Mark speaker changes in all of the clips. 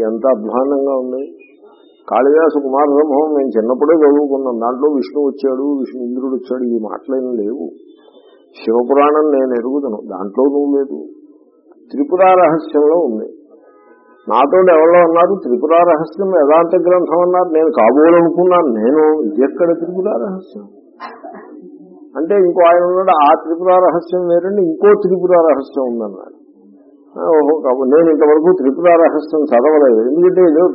Speaker 1: ఎంత అధ్వానంగా ఉంది. కాళిదాసు కుమార బ్రహ్మం మేము చిన్నప్పుడే చదువుకున్నాం దాంట్లో విష్ణు వచ్చాడు విష్ణు ఇంద్రుడు వచ్చాడు. ఈ మాటలేం లేవు. శివపురాణం నేను ఎరుగుదను. దాంట్లో నువ్వు లేదు. త్రిపుర రహస్యంలో ఉంది. నాతో ఎవరో అన్నారు త్రిపుర రహస్యం వేదాంత గ్రంథం అన్నారు. నేను కాబోలనుకున్నాను. నేను ఎక్కడ త్రిపుర రహస్యం? అంటే ఇంకో ఆయన ఉన్నాడు ఆ త్రిపుర రహస్యం వేరండి. ఇంకో త్రిపుర రహస్యం ఉందన్నాడు. నేను ఇంతవరకు త్రిపుర రహస్యం చదవలేదు. ఎందుకంటే ఏదో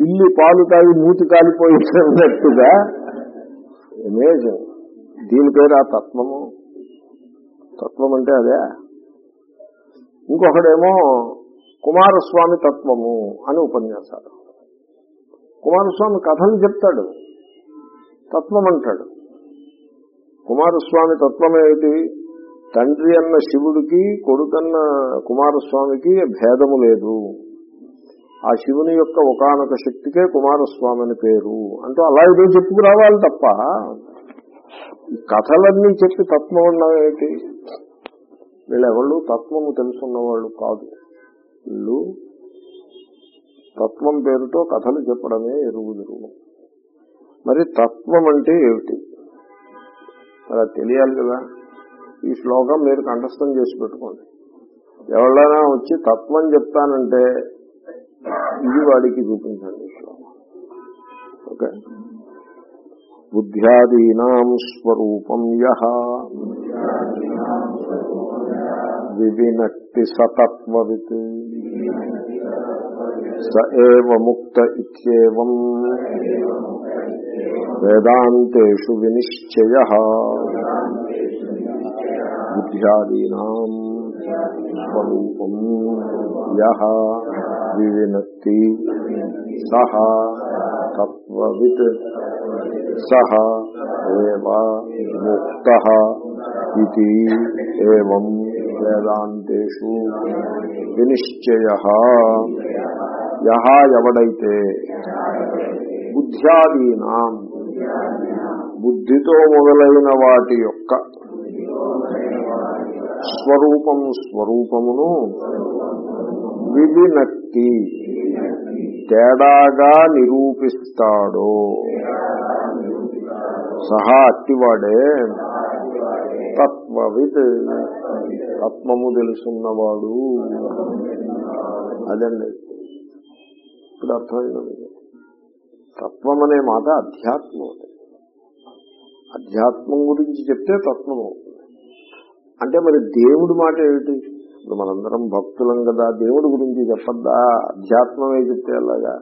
Speaker 1: పిల్లి పాలు తాగి మూతి కాలిపోయినట్టుగా అమేజింగ్ దీని పేరు ఆ తత్వము. తత్వం అంటే అదే. ఇంకొకడేమో కుమారస్వామి తత్వము అని ఉపన్యాసాలు. కుమారస్వామి కథలు చెప్తాడు. తత్వం అంటాడు. కుమారస్వామి తత్వం ఏమిటి తండ్రి అన్న శివుడికి కొడుకన్న కుమారస్వామికి భేదము లేదు. ఆ శివుని యొక్క ఒకనొక శక్తికే కుమారస్వామి అని పేరు. అంటూ అలా ఏదో చెప్పుకురావాలి తప్ప కథలన్నీ చెప్పి తత్వం ఉన్నవేంటి వీళ్ళెవళ్ళు? తత్వము తెలుసుకున్నవాళ్ళు కాదు. వీళ్ళు తత్వం పేరుతో కథలు చెప్పడమే ఎరుగుదురు. మరి తత్వం అంటే ఏమిటి? అలా తెలియాలి కదా. ఈ శ్లోకం మీరు కంఠస్థం చేసి పెట్టుకోండి. ఎవరైనా వచ్చి తత్వం చెప్తానంటే ఇది వాడికి చూపించండి శ్లోకం. ఓకే? బుద్ధ్యాదీనాం స్వరూపం యహ. వివినక్తి సతత్వవిత్. స ఏవ ముక్త ఇత్యేవం. వేదాంతేషు వినిశ్చయ. బుద్ధ్యాదీనాం స్వరూపం యహ వివినక్తి సహ తత్వవిత్ సహ ఏవ ముక్త ఇది ఏం వేదాంతేషు వినిశ్చయ. యహ ఎవడైతే బుద్ధ్యాదీనాం బుద్ధితో మొదలైన వాటి యొక్క స్వరూపము స్వరూపమును వివినక్తి తేడాగా నిరూపిస్తాడో. సహా అట్టివాడే తత్వవిత్ తత్వము తెలుసున్నవాడు. అదండి. ఇప్పుడు అర్థమైంది తత్వం అనే మాట అధ్యాత్మం అది. అధ్యాత్మం గురించి చెప్తే తత్వం అవుతుంది అంటే మరి దేవుడి మాట ఏమిటి? ఇప్పుడు మనందరం భక్తులం కదా దేవుడి గురించి చెప్పద్దా? అధ్యాత్మమే చెప్తే అలాగా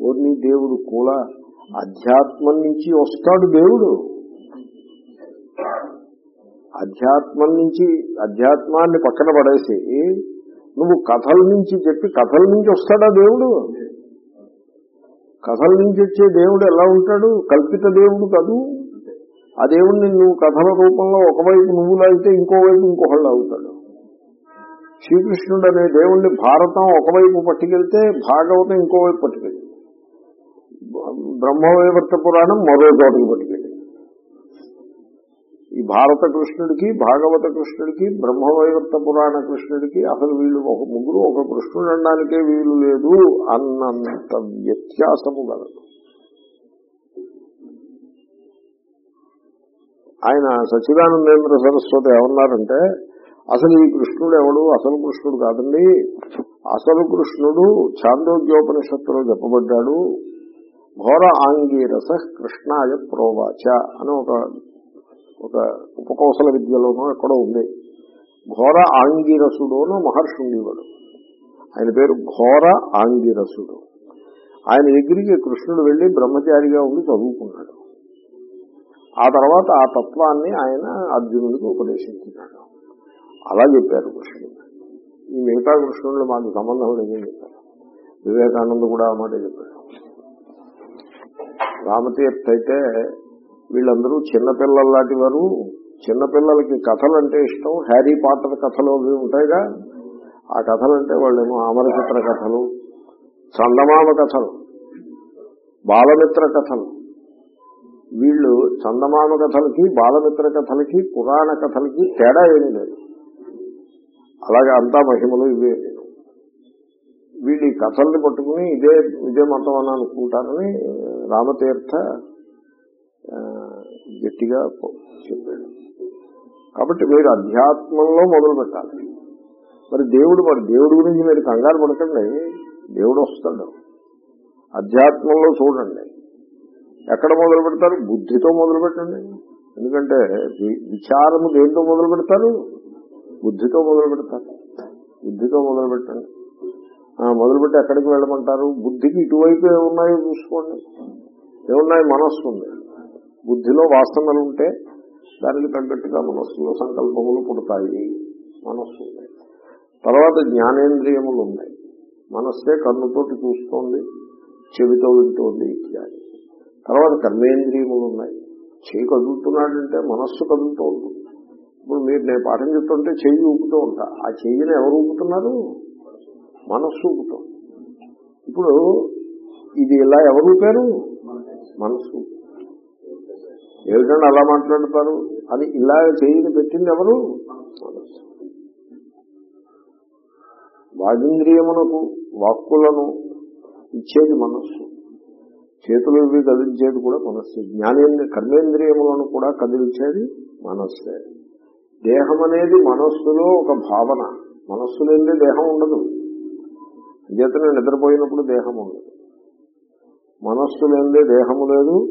Speaker 1: ఓర్ని దేవుడు కూడా అధ్యాత్మం నుంచి వస్తాడు దేవుడు. అధ్యాత్మం నుంచి అధ్యాత్మాన్ని పక్కన పడేసి నువ్వు కథల నుంచి చెప్పి కథల నుంచి వస్తాడా దేవుడు? కథల నుంచి వచ్చే దేవుడు ఎలా ఉంటాడు? కల్పిత దేవుడు కాదు. ఆ దేవుణ్ణి నువ్వు కథల రూపంలో ఒకవైపు నువ్వు లాగితే ఇంకోవైపు ఇంకొకళ్ళు అవుతాడు శ్రీకృష్ణుడు అనే దేవుణ్ణి భారతం ఒకవైపు పట్టుకెళ్తే భాగవతం ఇంకోవైపు పట్టుకెళ్ళింది బ్రహ్మవైవర్త పురాణం మరో చోటకి పట్టుకెళ్ళింది ఈ భారత కృష్ణుడికి భాగవత కృష్ణుడికి బ్రహ్మవైవర్త పురాణ కృష్ణుడికి అసలు వీళ్ళు ఒక ముగ్గురు ఒక కృష్ణుడు అనడానికే వీలు లేదు అన్నంత వ్యత్యాసము గలదు ఆయన సచ్చిదానందేంద్ర సరస్వతి ఏమన్నారంటే అసలు ఈ కృష్ణుడు ఎవడు? అసలు కృష్ణుడు కాదండి. అసలు కృష్ణుడు చాందోగ్యోపనిషత్తులో చెప్పబడ్డాడు. ఘోర ఆంగీరస కృష్ణాయ ప్రోవాచ అని ఒక ఒక ఉపకౌశల విద్యలోనూ ఎక్కడో ఉంది. ఘోర ఆంగిరసుడును మహర్షి ఉండేవాడు. ఆయన పేరు ఘోర ఆంగిరసుడు. ఆయన దగ్గరికి కృష్ణుడు వెళ్ళి బ్రహ్మచారిగా ఉండి చదువుకున్నాడు. ఆ తర్వాత ఆ తత్వాన్ని ఆయన అర్జునుడికి ఉపదేశించినాడు. అలా చెప్పారు కృష్ణుడు. ఈ మిగతా కృష్ణుడు మాకు సంబంధం లేదని చెప్పారు. వివేకానంద కూడా ఆ మాట చెప్పాడు. రామతీర్థ అయితే వీళ్ళందరూ చిన్నపిల్లల లాంటి వారు చిన్నపిల్లలకి కథలు అంటే ఇష్టం హ్యారీ పాటర్ కథలు అవి ఉంటాయిగా. ఆ కథలు అంటే వాళ్ళేమో అమరచిత్ర కథలు చందమామ కథలు బాలమిత్ర కథలు వీళ్ళు చందమామ కథలకి బాలమిత్ర కథలకి పురాణ కథలకి తేడా ఏమీ లేదు. అలాగే అంతా మహిమలు ఇవే. వీళ్ళు ఈ కథల్ని పట్టుకుని ఇదే ఇదే మతం అని అనుకుంటారని రామతీర్థ గట్టిగా చెప్పాడు. కాబట్టి మీరు అధ్యాత్మంలో మొదలు పెట్టాలి. మరి దేవుడు మరి దేవుడి గురించి మీరు కంగారు పడకండి. దేవుడు వస్తాడు. అధ్యాత్మంలో చూడండి. ఎక్కడ మొదలు పెడతారు? బుద్ధితో మొదలు పెట్టండి. ఎందుకంటే వి- విచారము దేంతో మొదలు పెడతారు? బుద్ధితో మొదలు పెడతారు. బుద్ధితో మొదలు పెట్టండి. మొదలుపెట్టి ఎక్కడికి వెళ్ళమంటారు? బుద్ధికి ఇటువైపు ఏమున్నాయో చూసుకోండి. ఏమున్నాయి మనస్సు ఉంది. బుద్ధిలో వాసనలు ఉంటే దానికి తగ్గట్టుగా మనస్సులో సంకల్పములు పుడతాయి. మనస్సు ఉంది. తర్వాత జ్ఞానేంద్రియములు ఉన్నాయి. మనస్సే కన్నుతోటి చూస్తోంది. చెవితో వింటోంది ఇత్యాది. తర్వాత కర్మేంద్రియములు ఉన్నాయి. చెయ్యి కదులుతున్నాడంటే మనస్సు కదులుతూ ఉంటుంది. ఇప్పుడు మీరు నేను పాఠం చెప్తుంటే చెయ్యి ఊపుతూ ఉంటా. ఆ చెయ్యిని ఎవరు ఊపుతున్నారు? మనస్సు ఊపుతాం. ఇప్పుడు ఇది ఇలా ఎవరు ఊపారు? మనస్సు ఏమిటంటే అలా మాట్లాడతారు? అది ఇలా చెయ్యిని పెట్టింది ఎవరు? మనస్సు. వాగింద్రియమునకు వాక్కులను ఇచ్చేది మనస్సు. చేతులు ఇవి కదిలించేది కూడా మనస్సు. జ్ఞానేంద్ర కర్మేంద్రియములను కూడా కదిలించేది మనస్సే. దేహం అనేది మనస్సులో ఒక భావన. మనస్సు లేని దేహం ఉండదు. అంచేతనే నిద్రపోయినప్పుడు దేహం ఉండదు. మనస్సు లేనిదే దేహము లేదు.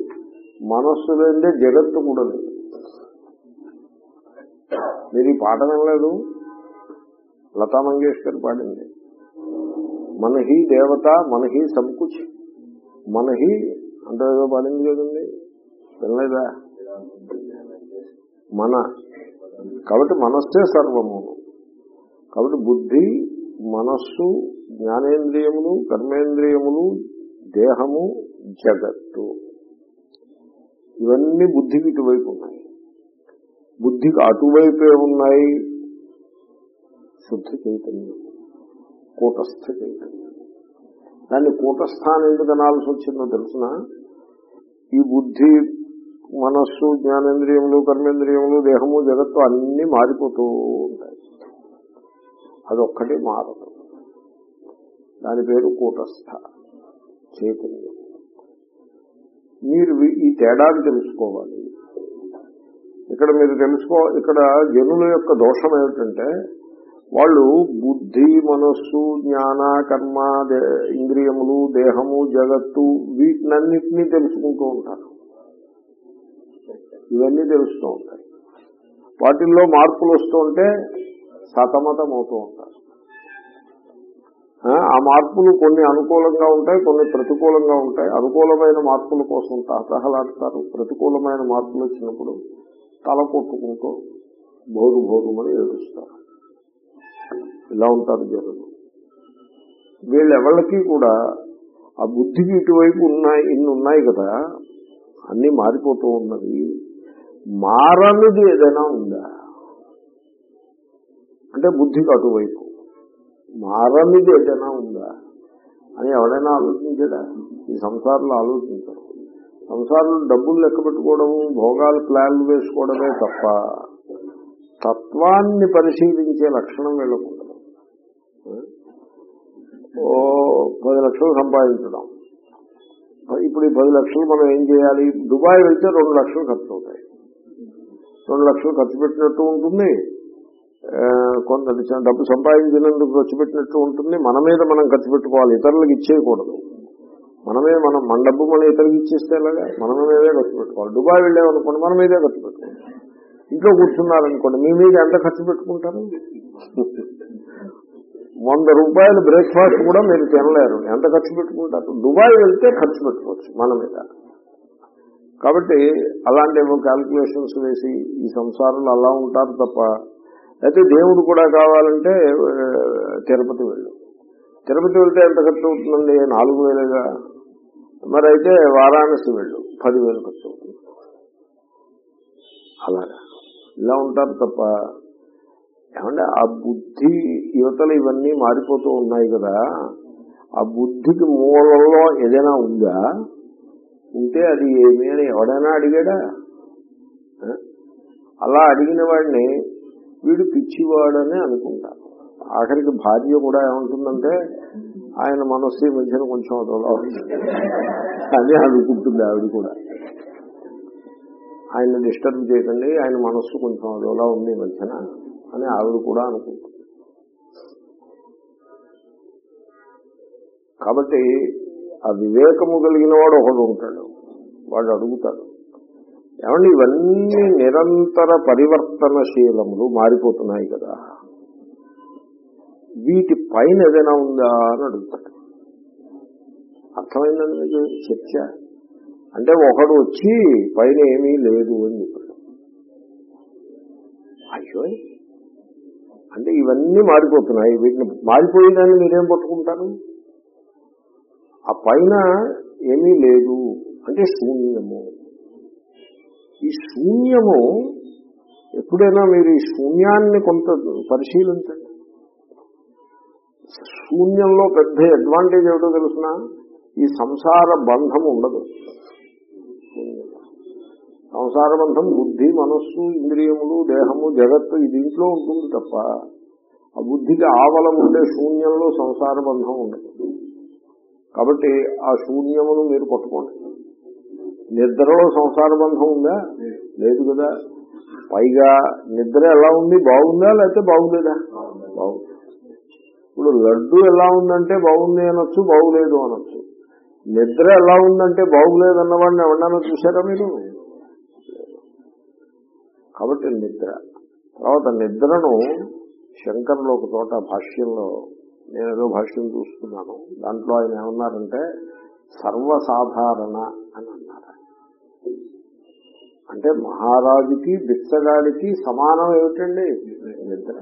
Speaker 1: మనస్సు లేనిదే జగత్తు కూడా లేదు. మీరు ఈ పాట లేదు లతా మంగేష్కర్ పాడింది. మనహి దేవత మనహి సంకుచ్. మనహి అంటే ఏదో పాడింది కదండి వినలేదా? మన. కాబట్టి మనస్సే సర్వము. కాబట్టి బుద్ధి మనస్సు జ్ఞానేంద్రియములు కర్మేంద్రియములు దేహము జగత్తు. ఇవన్నీ బుద్ధికి ఇటువైపు ఉన్నాయి. బుద్ధికి అటువైపే ఉన్నాయి శుద్ధ చైతన్యం కూటస్థ చైతన్యం. దాన్ని కూటస్థానం ఎందుకు అనాల్సి వచ్చిందో తెలుసిన? ఈ బుద్ధి మనస్సు జ్ఞానేంద్రియములు కర్మేంద్రియములు దేహము జగత్తు అన్ని మారిపోతూ ఉంటాయి. అదొక్కటి మారదు. దాని పేరు కూటస్థ చైతన్యం. మీరు ఈ తేడాన్ని తెలుసుకోవాలి. ఇక్కడ మీరు తెలుసుకో ఇక్కడ జనుల యొక్క దోషం ఏమిటంటే వాళ్ళు బుద్ధి మనస్సు జ్ఞాన కర్మ దే- ఇంద్రియములు దేహము జగత్తు వీటినన్నింటినీ తెలుసుకుంటూ ఉంటారు. ఇవన్నీ తెలుస్తూ ఉంటాయి. వాటిల్లో మార్పులు వస్తూ ఉంటే సతమతం అవుతూ ఉంటారు. ఆ, మార్పులు కొన్ని అనుకూలంగా ఉంటాయి కొన్ని ప్రతికూలంగా ఉంటాయి. అనుకూలమైన మార్పుల కోసం తహతహలాడతారు ప్రతికూలమైన మార్పులు వచ్చినప్పుడు తల కొట్టుకుంటూ బోరు బోరుమని ఏడుస్తారు. ఇలా ఉంటారు జనులు. వీళ్ళెవళ్ళకి కూడా ఆ బుద్ధికి ఇటువైపు ఉన్నాయి ఇన్ని ఉన్నాయి కదా అన్ని మారిపోతూ ఉన్నది మారనిది ఏదైనా ఉందా? అంటే బుద్ధికి అటువైపు. మారనిది ఏదైనా ఉందా? అని ఎవడైనా ఆలోచించడా? ఈ సంసారంలో ఆలోచించరు. సంసారంలో డబ్బులు లెక్క పెట్టుకోవడము భోగాలు ప్లాన్లు వేసుకోవడమే తప్ప తత్వాన్ని పరిశీలించే లక్షణం వెళ్ళకుండా ఓ పది లక్షలు సంపాదించడం. ఇప్పుడు ఈ పది లక్షలు మనం ఏం చేయాలి? దుబాయ్ వెళ్తే రెండు లక్షలు ఖర్చు అవుతాయి రెండు లక్షలు ఖర్చు పెట్టినట్టు ఉంటుంది. కొంత డబ్బు సంపాదించినందుకు ఖర్చు పెట్టినట్టు ఉంటుంది. మన మీద మనం ఖర్చు పెట్టుకోవాలి. ఇతరులకు ఇచ్చేయకూడదు. మనమే మనం మన డబ్బు మనం ఇతరులకు ఇచ్చేస్తే ఎలాగా? మన మీదే ఖర్చు పెట్టుకోవాలి. దుబాయ్ వెళ్ళామనుకోండి మన మీదే ఖర్చు పెట్టుకోవాలి. ఇంట్లో కూర్చున్నారనుకోండి మీ మీద ఎంత ఖర్చు పెట్టుకుంటారు? వంద రూపాయలు బ్రేక్ఫాస్ట్ కూడా మీరు తినలేరు. ఎంత ఖర్చు పెట్టుకుంటారు? దుబాయ్ వెళ్తే ఖర్చు పెట్టుకోవచ్చు మన మీద. కాబట్టి అలాంటి క్యాల్కులేషన్స్ వేసి ఈ సంసారంలో అలా ఉంటారు తప్ప అయితే దేవుడు కూడా కావాలంటే తిరుపతి వెళ్ళు. తిరుపతి వెళ్తే ఎంత ఖర్చు అవుతుందండి? నాలుగు వేలుగా. మరి అయితే వారాణసి వెళ్ళు. పదివేలు ఖర్చు అవుతుంది. అలాగా. ఇలా ఉంటారు తప్ప ఏమంటే ఆ బుద్ధి యువతలు ఇవన్నీ మారిపోతూ ఉన్నాయి కదా. ఆ బుద్ధికి మూలంలో ఏదైనా ఉందా? ఉంటే అది ఏమి అని ఎవడైనా అడిగాడా? అలా అడిగిన వాడిని వీడు పిచ్చివాడని అనుకుంటా. ఆఖరికి భార్య కూడా ఏమంటుందంటే ఆయన మనస్సు మధ్యన కొంచెం అదోలా ఉంది. అని అనుకుంటుంది ఆవిడ కూడా. ఆయన డిస్టర్బ్ చేయకండి ఆయన మనస్సు కొంచెం అదోలా ఉంది మధ్యన అని ఆవిడ కూడా అనుకుంటుంది. కాబట్టి ఆ వివేకము కలిగిన వాడు ఒకడు ఉంటాడు వాడు అడుగుతాడు. ఏమండి ఇవన్నీ నిరంతర పరివర్తనశీలములు మారిపోతున్నాయి కదా. వీటి పైన ఏదైనా ఉందా అని అడుగుతాడు. అర్థమైందండి చర్చ? అంటే ఒకడు వచ్చి పైన ఏమీ లేదు అని చెప్పాడు. అయ్యో! అంటే ఇవన్నీ మారిపోతున్నాయి. వీటిని మారిపోయేదాన్ని మీరేం పట్టుకుంటారు? ఆ పైన ఏమీ లేదు అంటే శూన్యము. ఈ శూన్యము ఎప్పుడైనా మీరు ఈ శూన్యాన్ని కొంత పరిశీలించండి. శూన్యంలో పెద్ద అడ్వాంటేజ్ ఏమిటో తెలుసిన? ఈ సంసార బంధం ఉండదు. సంసార బంధం బుద్ధి మనస్సు ఇంద్రియములు దేహము జగత్తు ఇది దీంట్లో ఉంటుంది తప్ప ఆ బుద్ధికి ఆవలం ఉండే శూన్యంలో సంసార బంధం ఉండదు. కాబట్టి ఆ శూన్యమును మీరు పట్టుకోండి. నిద్రలో సంసార బంధం ఉందా? లేదు కదా. పైగా నిద్ర ఎలా ఉంది? బాగుందా? లేకపోతే బాగులేదా? బాగుంది. ఇప్పుడు లడ్డు ఎలా ఉందంటే బాగుంది అనొచ్చు బాగులేదు అనొచ్చు. నిద్ర ఎలా ఉందంటే బాగులేదు అన్నవాడిని ఎవరన్నా చూసారా మీరు? కాబట్టి నిద్ర. తర్వాత నిద్రను శంకర్లో ఒక చోట భాష్యంలో నేను ఏదో భాష్యం చూస్తున్నాను. దాంట్లో ఆయన ఏమన్నారంటే సర్వసాధారణ అని అన్నారు అంటే మహారాజుకి బిచ్చగాడికి సమానం ఏమిటండి నిద్ర?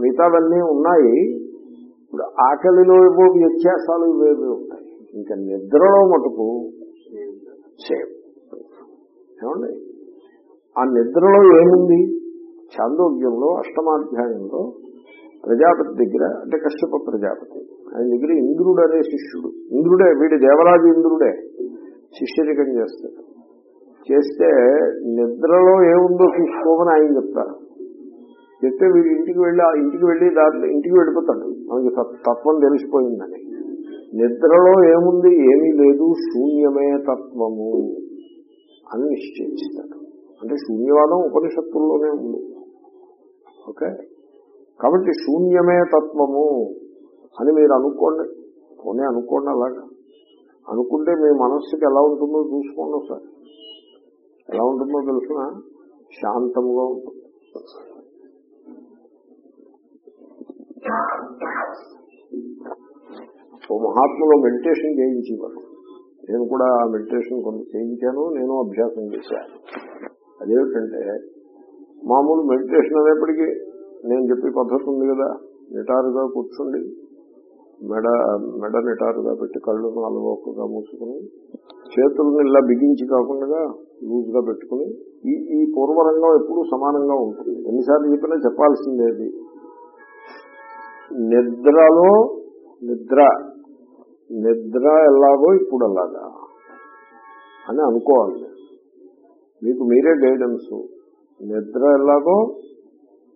Speaker 1: మిగతావన్నీ ఉన్నాయి. ఇప్పుడు ఆకలిలో ఏవో వ్యత్యాసాలు ఇవేవి ఉంటాయి. ఇంకా నిద్రలో మటుకు సేమ్ ఏమండి? ఆ నిద్రలో ఏముంది? చాందోగ్యంలో అష్టమాధ్యాయంలో ప్రజాపతి దగ్గర అంటే కశ్యప ప్రజాపతి ఆయన దగ్గర ఇంద్రుడు అనే శిష్యుడు. ఇంద్రుడే వీడి దేవరాజు ఇంద్రుడే శిష్యరికం చేస్తాడు. చేస్తే నిద్రలో ఏముందో చూసుకోమని ఆయన చెప్తారు. చెప్తే వీడు ఇంటికి వెళ్ళి ఆ ఇంటికి వెళ్ళి దాంట్లో ఇంటికి వెళ్ళిపోతాడు. మనకి తత్వం తెలిసిపోయిందని. నిద్రలో ఏముంది? ఏమీ లేదు. శూన్యమే తత్వము. అని నిశ్చయిస్తాడు అంటే శూన్యవాదం ఉపనిషత్తుల్లోనే ఉంది. ఓకే? కాబట్టి శూన్యమే తత్వము అని మీరు అనుకోండి. పోనీ అనుకోండి అలాగా. అనుకుంటే మీ మనస్సుకి ఎలా ఉంటుందో చూసుకోండి ఒకసారి. ఎలా ఉంటుందో తెలిసిన? శాంతముగా ఉంటుంది. ఓ మహాత్ములో మెడిటేషన్ చేయించేవారు. నేను కూడా ఆ మెడిటేషన్ కొంత చేయించాను నేను అభ్యాసం చేశాను. అదేమిటంటే మామూలు మెడిటేషన్ అనేప్పటికీ నేను చెప్పే పద్ధతి ఉంది కదా నిటారుగా కూర్చుండి మెడ మెడ నిటారుగా పెట్టి కళ్ళను అలవోకగా మూసుకుని చేతులను ఇలా బిగించి కాకుండా లూజ్గా పెట్టుకుని ఈ ఈ పూర్వరంగం ఎప్పుడూ సమానంగా ఉంటుంది. ఎన్నిసార్లు చెప్పినా చెప్పాల్సిందేది నిద్రలో నిద్ర. నిద్ర ఎలాగో ఇప్పుడు అలాగా అని అనుకోవాలి. మీకు మీరే గైడెన్స్ నిద్ర ఎలాగో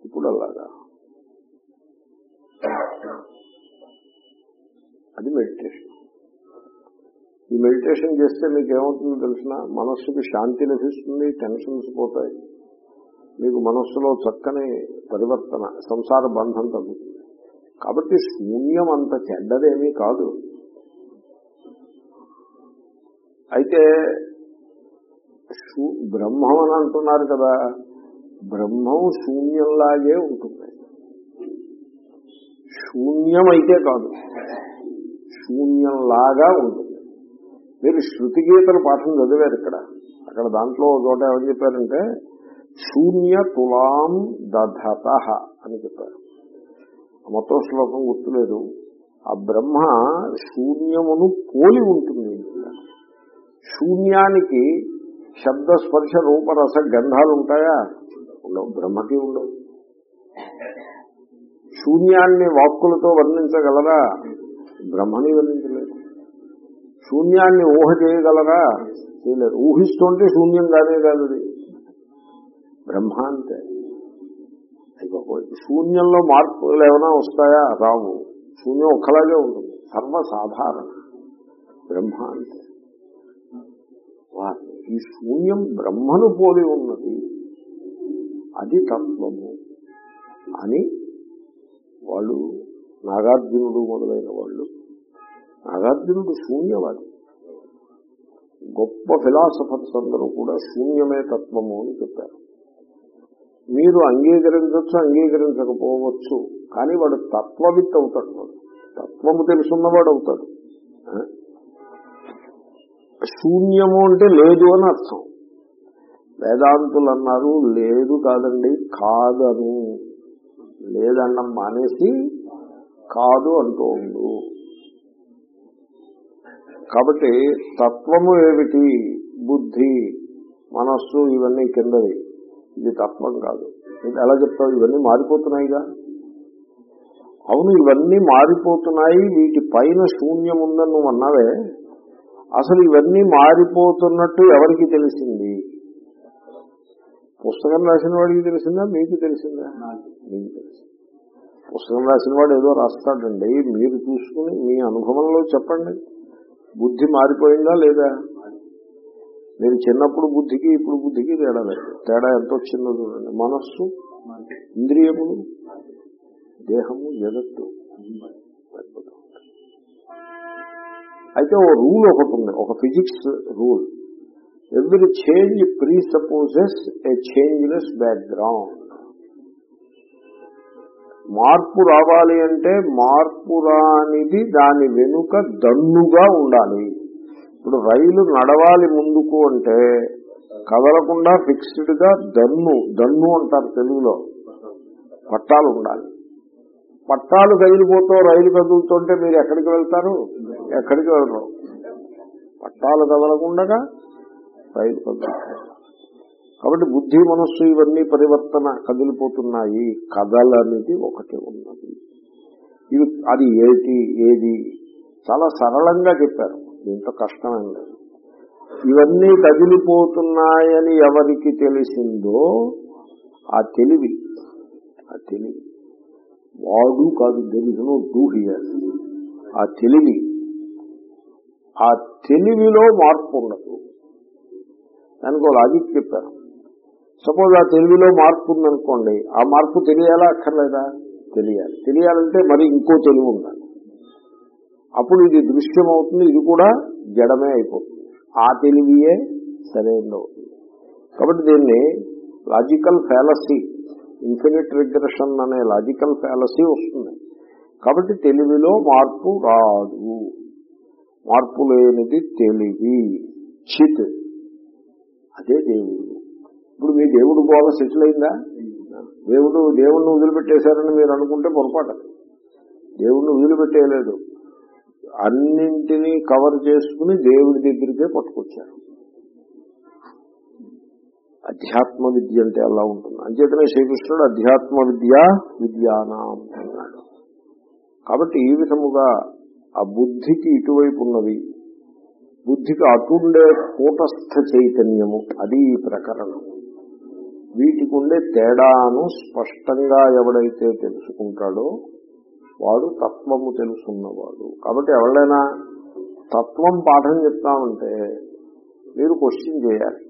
Speaker 1: ఇప్పుడు అలాగా. అది మెడిటేషన్ ఈ మెడిటేషన్ చేస్తే మీకు ఏమవుతుందో తెలిసిన? మనస్సుకి శాంతి లభిస్తుంది టెన్షన్స్ పోతాయి. మీకు మనస్సులో చక్కని పరివర్తన సంసార బంధం తగ్గుతుంది. కాబట్టి శూన్యం అంత చెడ్డదేమీ కాదు. అయితే బ్రహ్మం అని అంటున్నారు కదా బ్రహ్మం శూన్యంలాగే ఉంటుంది. శూన్యమైతే కాదు శూన్యంలాగా ఉంటుంది. మీరు శృతి గీతలు పాఠం చదివారు ఇక్కడ. అక్కడ దాంట్లో ఒక చోట ఏమని చెప్పారంటే శూన్య తులాం దధత అని చెప్పారు. మొత్తం శ్లోకం గుర్తులేదు. ఆ బ్రహ్మ శూన్యమును పోలి ఉంటుంది. శూన్యానికి శబ్ద స్పర్శ రూపరస గంధాలు ఉంటాయా ఉండవు. బ్రహ్మకి ఉండవు. శూన్యాన్ని వాక్కులతో వర్ణించగలరా? బ్రహ్మని వర్ణించలేదు. శూన్యాన్ని ఊహ చేయగలరా? చేయలేరు ఊహిస్తుంటే శూన్యం కాదే కాదు బ్రహ్మ అంతే శూన్యంలో మార్పులు ఏమైనా వస్తాయా? రావు. శూన్యం ఒక్కలాగే ఉంటుంది. సర్వసాధారణ. బ్రహ్మ అంటే. ఈ శూన్యం బ్రహ్మను పోలి ఉన్నది. అది తత్వము. అని వాళ్ళు నాగార్జునుడు మొదలైన వాళ్ళు. నాగార్జునుడు శూన్యవాది. గొప్ప ఫిలాసఫర్స్ అందరూ కూడా శూన్యమే తత్వము అని చెప్పారు. మీరు అంగీకరించవచ్చు అంగీకరించకపోవచ్చు. కానీ వాడు తత్వవిత్ అవుతాడు వాడు. తత్వము తెలుసున్నవాడు అవుతాడు. శూన్యము అంటే లేదు అని అర్థం. వేదాంతులు అన్నారు లేదు కాదండి కాదను. లేదన్నం మానేసి కాదు అంటూ ఉండు. కాబట్టి తత్వము ఏమిటి? బుద్ధి మనస్సు ఇవన్నీ కిందవి. ఇది తత్వం కాదు. ఇది ఎలా చెప్తావు? ఇవన్నీ మారిపోతున్నాయిగా. అవును ఇవన్నీ మారిపోతున్నాయి. వీటి పైన శూన్యం ఉందని నువ్వు అన్నావే. అసలు ఇవన్నీ మారిపోతున్నట్టు ఎవరికి తెలిసింది? పుస్తకం రాసిన వాడికి తెలిసిందా? మీకు తెలిసిందా? మీకు తెలిసింది? పుస్తకం రాసిన వాడు ఏదో రాస్తాడండి. మీరు చూసుకుని మీ అనుభవంలో చెప్పండి. బుద్ధి మారిపోయిందా లేదా? నేను చిన్నప్పుడు బుద్ధికి ఇప్పుడు బుద్ధికి తేడా లేదు. తేడా ఎంత వచ్చిందో చూడండి. మనస్సు ఇంద్రియములు దేహము జగత్తు. అయితే ఓ రూల్ ఒకటి ఉంది ఒక physics rule. Every change presupposes a changeless background మార్పు రావాలి అంటే మార్పు రానిది దాని వెనుక దన్నుగా ఉండాలి. ఇప్పుడు రైలు నడవాలి ముందుకు అంటే కదలకుండా ఫిక్స్డ్గా దన్ను దన్ను అంటారు తెలుగులో. పట్టాలు ఉండాలి. పట్టాలు కదిలిపోతూ రైలు కదులుతుంటే మీరు ఎక్కడికి వెళ్తారు? ఎక్కడికి వెళ్ళరు? పట్టాలు కదలకుండా రైలు కాబట్టి బుద్ధి మనస్సు ఇవన్నీ పరివర్తన కదిలిపోతున్నాయి. కథలు అనేది ఒకటి ఉన్నది. ఇది అది ఏటి ఏది? చాలా సరళంగా చెప్పారు. దీంట్లో కష్టమేం లేదు. ఇవన్నీ కదిలిపోతున్నాయని ఎవరికి తెలిసిందో ఆ తెలివి ఆ తెలివి. వాడు కాదు తెలుసును డూ హియర్ ఆ తెలివి ఆ తెలివిలో మార్పు ఉండదు దానికి ఒక లాజిక్ చెప్పారు. సపోజ్ ఆ తెలివిలో మార్పు ఉందనుకోండి ఆ మార్పు తెలియాలా అక్కర్లేదా? తెలియాలి. తెలియాలంటే మరి ఇంకో తెలివి ఉండాలి. అప్పుడు ఇది దృశ్యం అవుతుంది ఇది కూడా జడమే అయిపోతుంది. ఆ తెలివియే సరైనది అవుతుంది. కాబట్టి దీన్ని లాజికల్ ఫ్యాలసీ ఇన్ఫినిట్ రిగ్రెషన్ అనే లాజికల్ ఫ్యాలసీ వస్తుంది. కాబట్టి తెలివిలో మార్పు రాదు. మార్పు లేనిది తెలివి. చిత్. అదే దేవుడు. ఇప్పుడు మీ దేవుడు గోడ సెటిల్ అయిందా? దేవుడు దేవుణ్ణి వదిలిపెట్టేశారని మీరు అనుకుంటే పొరపాటు. దేవుణ్ణి వదిలిపెట్టేయలేదు. అన్నింటినీ కవర్ చేసుకుని దేవుడి దగ్గరికే పట్టుకొచ్చారు. అధ్యాత్మ విద్య అంటే అలా ఉంటుంది. అంచేతనే శ్రీకృష్ణుడు అధ్యాత్మ విద్య విద్యానాం అన్నాడు. కాబట్టి ఈ విధముగా ఆ బుద్ధికి ఇటువైపు ఉన్నవి బుద్ధికి అటుండే కూటస్థ చైతన్యము అది ఈ ప్రకరణం. వీటికి ఉండే తేడాను స్పష్టంగా ఎవడైతే తెలుసుకుంటాడో వాడు తత్వము తెలుసున్నవాడు. కాబట్టి ఎవరైనా తత్వం పాఠం చెప్తామంటే మీరు క్వశ్చన్ చేయాలి.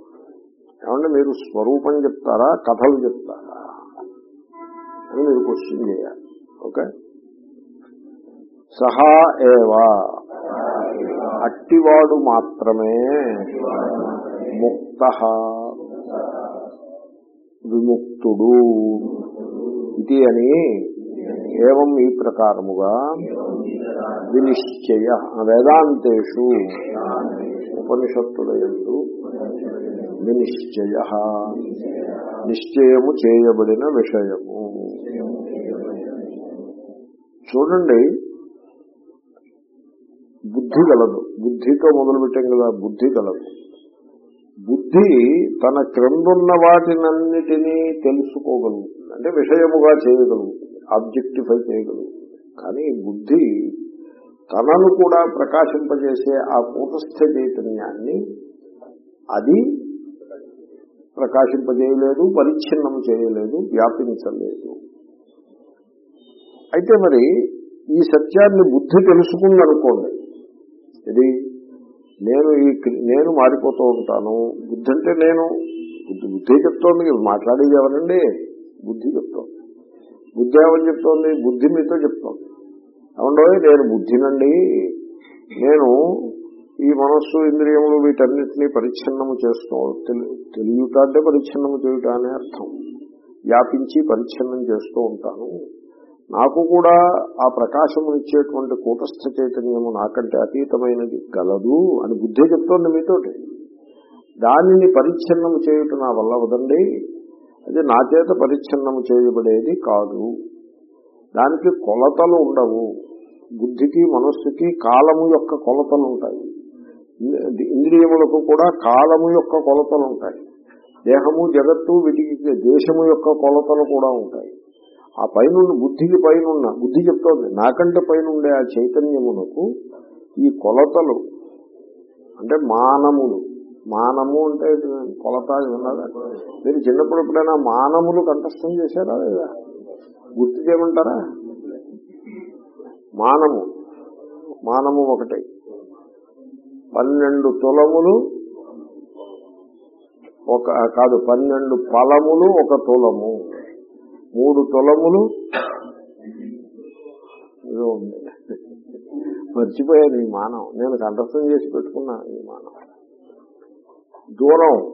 Speaker 1: ఏమంటే మీరు స్వరూపం చెప్తారా కథలు చెప్తారా అని మీరు క్వశ్చన్ చేయాలి. ఓకే? సహా ఏవా? అట్టివాడు మాత్రమే ముక్త. విముక్తుడు. ఇది అని ఏవం ఈ ప్రకారముగా వినిశ్చయ వేదాంతేషు ఉపనిషత్తులయందు వినిశ్చయ. నిశ్చయము చేయబడిన విషయము. చూడండి బుద్ధి గలదు. బుద్ధితో మొదలుపెట్టాం కదా బుద్ధి గలదు. బుద్ధి తన క్రిందున్న వాటినన్నిటినీ తెలుసుకోగలుగుతుంది. అంటే విషయముగా చేయగలుగుతుంది ఆబ్జెక్టిఫై చేయగలుగుతుంది. కానీ బుద్ధి తనను కూడా ప్రకాశింపజేసే ఆ కూటస్థ చైతన్యాన్ని అది ప్రకాశింపజేయలేదు పరిచ్ఛిన్నం చేయలేదు వ్యాపించలేదు. అయితే మరి ఈ సత్యాన్ని బుద్ధి తెలుసుకుందనుకోండి ఇది నేను ఈ నేను మారిపోతూ ఉంటాను. బుద్ధి అంటే నేను. బుద్ధి బుద్ధి చెప్తోంది. మాట్లాడేది ఎవరండి? బుద్ధి చెప్తోంది. బుద్ధి ఏమని చెప్తోంది? బుద్ధి మీతో చెప్తోంది. ఏమండో నేను బుద్ధినండి. నేను ఈ మనస్సు ఇంద్రియములు వీటన్నిటినీ పరిచ్ఛిన్నము చేస్తూ తెలి- తెలియట అంటే పరిచ్ఛిన్నము చేయుట అనే అర్థం. వ్యాపించి పరిచ్ఛిన్నం చేస్తూ ఉంటాను. నాకు కూడా ఆ ప్రకాశము ఇచ్చేటువంటి కూటస్థ చైతన్యము నాకంటే అతీతమైనది గలదు అని బుద్ధి చెప్తోంది మీతోటి. దానిని పరిచ్ఛిన్నం చేయుట నా వల్ల వదండి. అది నా చేత పరిచ్ఛిన్నము చేయబడేది కాదు. దానికి కొలతలు ఉండవు. బుద్ధికి మనస్సుకి కాలము యొక్క కొలతలు ఉంటాయి. ఇంద్రియములకు కూడా కాలము యొక్క కొలతలు ఉంటాయి. దేహము జగత్తు వీటికి దేశము యొక్క కొలతలు కూడా ఉంటాయి. ఆ పైన బుద్ధికి పైన బుద్ధి చెప్తోంది. నాకంటే పైన ఉండే ఆ చైతన్యమునకు ఈ కొలతలు అంటే మానములు. మానము అంటే కొలత ఉన్నదా మీరు చిన్నప్పుడు ఎప్పుడైనా మానములు కంఠస్థం చేశారా లేదా? గుర్తు చేయమంటారా? మానము. మానము ఒకటి. పన్నెండు తులములు ఒక కాదు పన్నెండు ఫలములు ఒక తులము. మూడు తులములు. ఉంది. మర్చిపోయాను ఈ మానం. నేను కంఠస్థం చేసి పెట్టుకున్నా ఈ మానం. దూరం.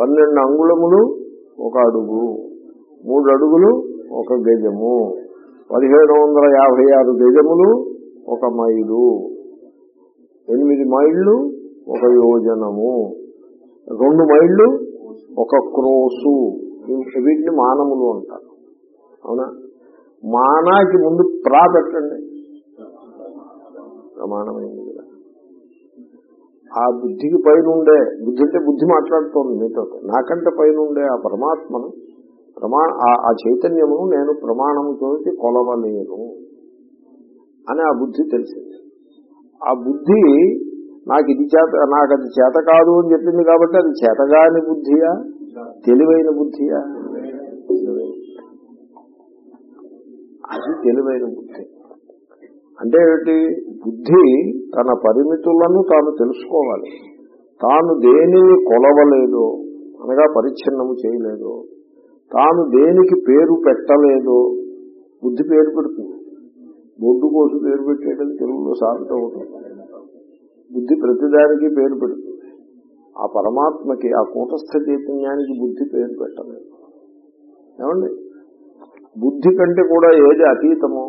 Speaker 1: పన్నెండు అంగుళములు ఒక అడుగు. మూడు అడుగులు ఒక గజము. పదిహేడు వందల యాభై ఆరు గజములు ఒక మైలు. ఎనిమిది మైళ్ళు ఒక యోజనము. రెండు మైళ్ళు ఒక క్రోసు. వీటిని మానములు అంటారు. అవునా? మానాకి ముందు ప్రా పెట్టండి. ప్రమాణమైంది కదా ఆ బుద్ధికి పైన ఉండే బుద్ధి అంటే బుద్ధి మాట్లాడుతోంది మీతో. నాకంటే పైన ఉండే ఆ పరమాత్మను ప్రమా ఆ- ఆ చైతన్యమును నేను ప్రమాణముతో కొలవలేను అని ఆ బుద్ధి తెలిసింది. ఆ బుద్ధి నాకు ఇది చేత నాకు అది చేత కాదు అని చెప్పింది కాబట్టి అది చేతగాని బుద్ధియా? తెలివైన బుద్ధియా? అది తెలివైన బుద్ధి. అంటే ఏమిటి? బుద్ధి తన పరిమితులను తాను తెలుసుకోవాలి. తాను దేనిని కొలవలేదో అనగా పరిచ్ఛిన్నము చేయలేదో తాను దేనికి పేరు పెట్టలేదో బుద్ధి పేరు పెడుతుంది. బొడ్డు కోసం పేరు పెట్టేయడం తెలుగులో సాగుతూ ఉంటుంది బుద్ధి ప్రతిదానికి పేరు పెడుతుంది. ఆ పరమాత్మకి ఆ కూటస్థ చైతన్యానికి బుద్ధి పేరు పెట్టలేదు ఏమండి? బుద్ధి కంటే కూడా ఏది అతీతమో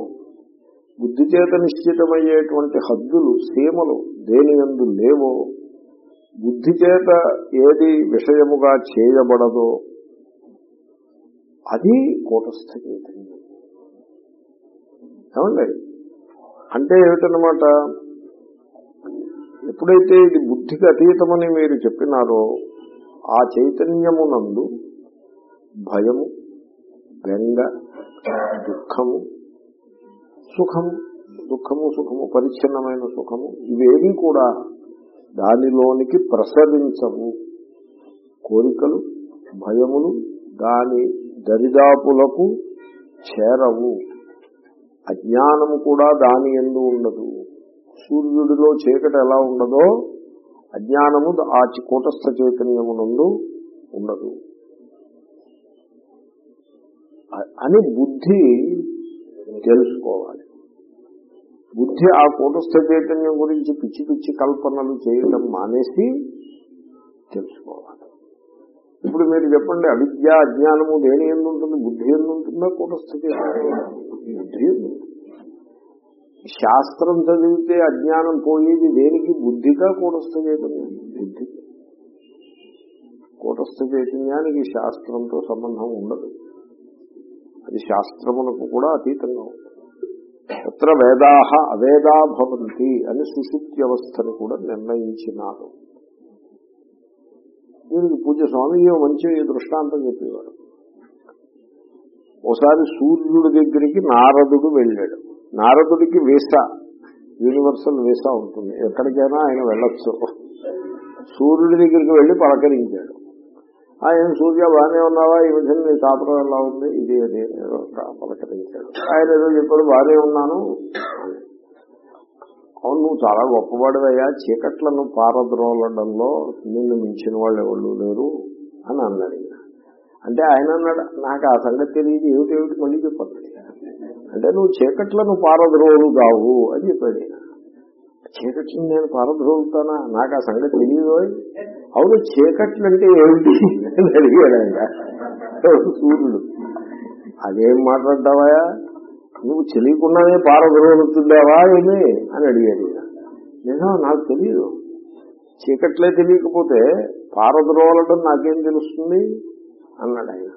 Speaker 1: బుద్ధి చేత నిశ్చితమయ్యేటువంటి హద్దులు సీమలు దేని ఎందు లేవో బుద్ధి చేత ఏది విషయముగా చేయబడదో అది కూటస్థ చైతన్యం. ఏమండి? అంటే ఏమిటనమాట ఎప్పుడైతే ఇది బుద్ధికి అతీతమని మీరు చెప్పినారో ఆ చైతన్యమునందు భయము బెంగ దుఃఖము సుఖము దుఃఖము సుఖము పరిచ్ఛిన్నమైన సుఖము ఇవేవి కూడా దానిలోనికి ప్రసరించవు. కోరికలు భయములు దాని దరిదాపులకు చేరవు. అజ్ఞానము కూడా దాని ఎందు ఉండదు. సూర్యుడిలో చీకటి ఎలా ఉండదో అజ్ఞానము ఆ చి- కూటస్థ చైతన్యమునందు ఉండదు. అని బుద్ధి తెలుసుకోవాలి. బుద్ధి ఆ కూటస్థ చైతన్యం గురించి పిచ్చి పిచ్చి కల్పనలు చేయడం మానేసి తెలుసుకోవాలి. ఇప్పుడు మీరు చెప్పండి అవిద్య అజ్ఞానము దేని ఎందుంటుంది? బుద్ధి ఎందుంటుందా? కూటస్థ చైతన్యం. బుద్ధి ఎందుంటుంది? శాస్త్రం చదివితే అజ్ఞానం పోయేది దేనికి? బుద్ధిగా కూటస్థ చైతన్యం బుద్ధి. కూటస్థ చైతన్యానికి శాస్త్రంతో సంబంధం ఉండదు. అది శాస్త్రమునకు కూడా అతీతంగా ఉంటుంది. ఎత్ర వేదాహ అవేదా భవంతి అని సుశుద్ధి అవస్థను కూడా నిర్ణయించినారు దీనికి పూజ స్వామి మంచి దృష్టాంతం చెప్పేవారు ఒకసారి సూర్యుడి దగ్గరికి నారదుడు వెళ్ళాడు. నారదుడికి వీసా యూనివర్సల్ వీసా ఉంటుంది. ఎక్కడికైనా ఆయన వెళ్ళొచ్చు. సూర్యుడి దగ్గరికి వెళ్ళి పలకరించాడు. ఆయన సూర్య బాగానే ఉన్నావా? ఈ విధంగా నీ తాపరం ఎలా ఉంది? ఇది అది పలకరించాడు. ఆయన ఏదో చెప్పాడు బాగానే ఉన్నాను. అవును నువ్వు చాలా గొప్పవాడివయ్యా. చీకట్లను పారద్రోలడంలో నిన్ను మించిన వాళ్ళు ఎవరు లేరు అని అన్నాడు అంటే ఆయన అన్నాడు నాకు ఆ సంగతి తెలియదు. ఏమిటి? ఏమిటి? మళ్ళీ చెప్పండి అంటే నువ్వు చీకట్లను పారద్రోలు కావు అని చెప్పాడు ఆయన చీకట్లను నేను పారద్రోలుతానా? నాకు ఆ సంగతి తెలియదు అవును చీకట్లు అంటే ఏమిటి? అని అడిగాడు ఆయన సూర్యుడు. అదేం మాట్లాడతావా నువ్వు తెలియకుండానే పారద్రోలుతుందావా ఏమి? అని అడిగాడు నేను నాకు తెలియదు చీకట్లే తెలియకపోతే పారద్రోలడం నాకేం తెలుస్తుంది? అన్నాడు ఆయన.